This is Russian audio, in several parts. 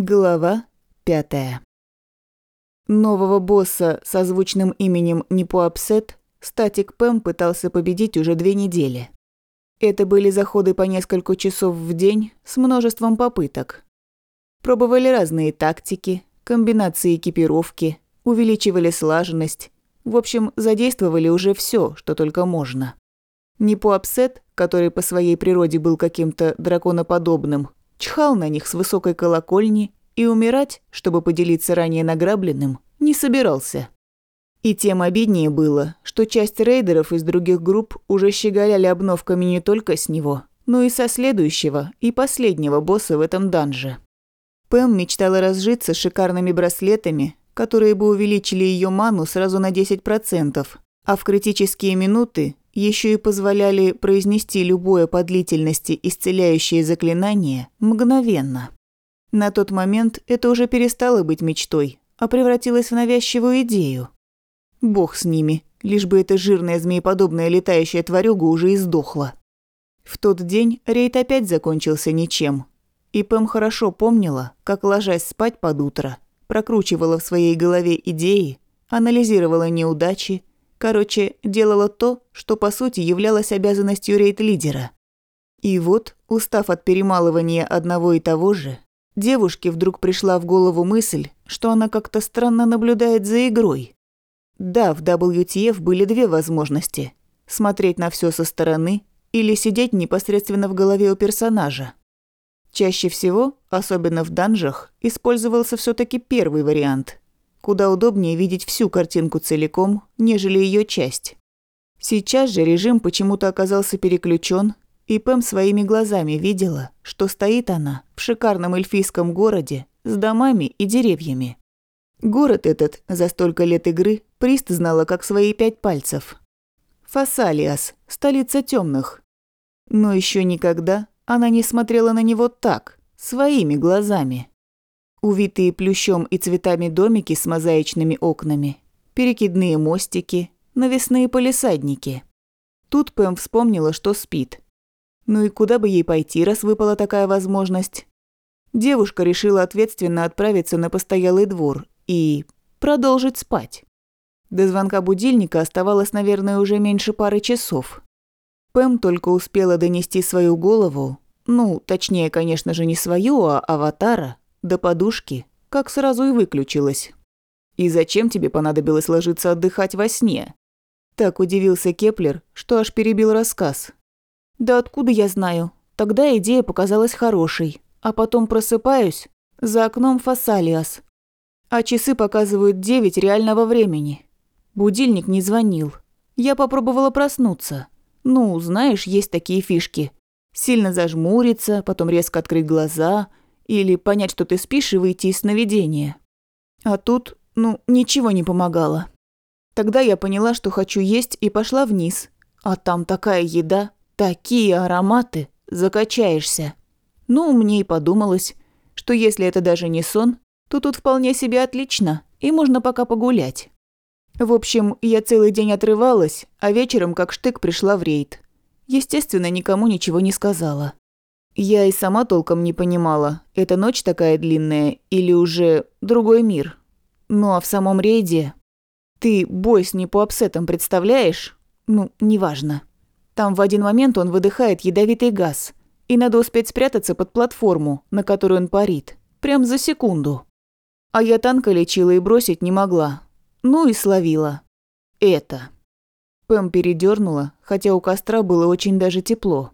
Глава пятая. Нового босса со звучным именем Непуапсет статик Пэм пытался победить уже две недели. Это были заходы по несколько часов в день с множеством попыток. Пробовали разные тактики, комбинации экипировки, увеличивали слаженность. В общем, задействовали уже все, что только можно. Непуапсет, который по своей природе был каким-то драконоподобным, чхал на них с высокой колокольни и умирать, чтобы поделиться ранее награбленным, не собирался. И тем обиднее было, что часть рейдеров из других групп уже щеголяли обновками не только с него, но и со следующего и последнего босса в этом данже. Пэм мечтала разжиться шикарными браслетами, которые бы увеличили ее ману сразу на 10%, а в критические минуты еще и позволяли произнести любое по длительности исцеляющее заклинание мгновенно. На тот момент это уже перестало быть мечтой, а превратилось в навязчивую идею. Бог с ними, лишь бы эта жирная змееподобная летающая тварюга уже издохла. В тот день рейд опять закончился ничем. И Пэм хорошо помнила, как, ложась спать под утро, прокручивала в своей голове идеи, анализировала неудачи Короче, делала то, что по сути являлось обязанностью рейд-лидера. И вот, устав от перемалывания одного и того же, девушке вдруг пришла в голову мысль, что она как-то странно наблюдает за игрой. Да, в WTF были две возможности – смотреть на все со стороны или сидеть непосредственно в голове у персонажа. Чаще всего, особенно в данжах, использовался все таки первый вариант – Куда удобнее видеть всю картинку целиком, нежели ее часть. Сейчас же режим почему-то оказался переключен, и Пэм своими глазами видела, что стоит она в шикарном эльфийском городе с домами и деревьями. Город этот за столько лет игры Прист знала как свои пять пальцев. Фасалиас, столица темных. Но еще никогда она не смотрела на него так, своими глазами. Увитые плющом и цветами домики с мозаичными окнами, перекидные мостики, навесные полисадники. Тут Пэм вспомнила, что спит. Ну и куда бы ей пойти, раз выпала такая возможность? Девушка решила ответственно отправиться на постоялый двор и продолжить спать. До звонка будильника оставалось, наверное, уже меньше пары часов. Пэм только успела донести свою голову, ну, точнее, конечно же, не свою, а аватара, до подушки, как сразу и выключилась. «И зачем тебе понадобилось ложиться отдыхать во сне?» Так удивился Кеплер, что аж перебил рассказ. «Да откуда я знаю? Тогда идея показалась хорошей. А потом просыпаюсь, за окном фасалиас. А часы показывают девять реального времени. Будильник не звонил. Я попробовала проснуться. Ну, знаешь, есть такие фишки. Сильно зажмуриться, потом резко открыть глаза, или понять, что ты спишь, и выйти из сновидения. А тут, ну, ничего не помогало. Тогда я поняла, что хочу есть, и пошла вниз. А там такая еда, такие ароматы, закачаешься. Ну, мне и подумалось, что если это даже не сон, то тут вполне себе отлично, и можно пока погулять. В общем, я целый день отрывалась, а вечером как штык пришла в рейд. Естественно, никому ничего не сказала. Я и сама толком не понимала, это ночь такая длинная или уже другой мир. Ну а в самом рейде... Ты бой с непоапсетом представляешь? Ну, неважно. Там в один момент он выдыхает ядовитый газ, и надо успеть спрятаться под платформу, на которую он парит. Прям за секунду. А я танка лечила и бросить не могла. Ну и словила. Это. Пэм передернула, хотя у костра было очень даже тепло.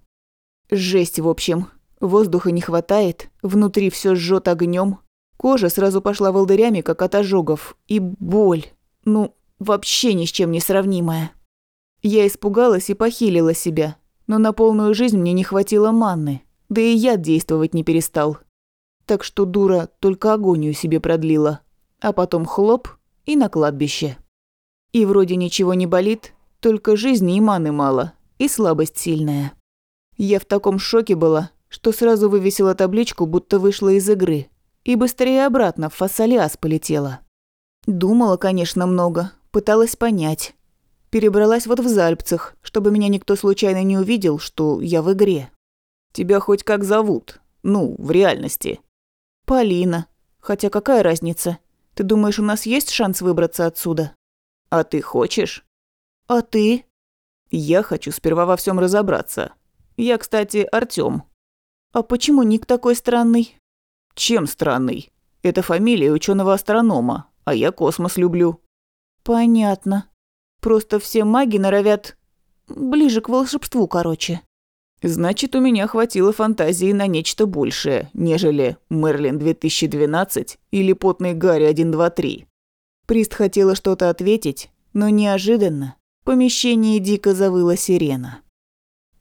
Жесть, в общем. Воздуха не хватает, внутри все жжет огнем. Кожа сразу пошла волдырями, как от ожогов. И боль. Ну, вообще ни с чем не сравнимая. Я испугалась и похилила себя. Но на полную жизнь мне не хватило манны. Да и яд действовать не перестал. Так что дура только агонию себе продлила. А потом хлоп и на кладбище. И вроде ничего не болит, только жизни и маны мало, и слабость сильная. Я в таком шоке была, что сразу вывесила табличку, будто вышла из игры, и быстрее обратно в Фасалиас полетела. Думала, конечно, много, пыталась понять. Перебралась вот в Зальпцах, чтобы меня никто случайно не увидел, что я в игре. «Тебя хоть как зовут? Ну, в реальности?» «Полина. Хотя какая разница? Ты думаешь, у нас есть шанс выбраться отсюда? А ты хочешь? А ты? Я хочу сперва во всем разобраться. Я, кстати, Артём. А почему ник такой странный? Чем странный? Это фамилия ученого астронома, а я космос люблю. Понятно. Просто все маги норовят ближе к волшебству, короче. Значит, у меня хватило фантазии на нечто большее, нежели Мерлин 2012 или потный Гарри 123. Прист хотела что-то ответить, но неожиданно в помещении дико завыла сирена.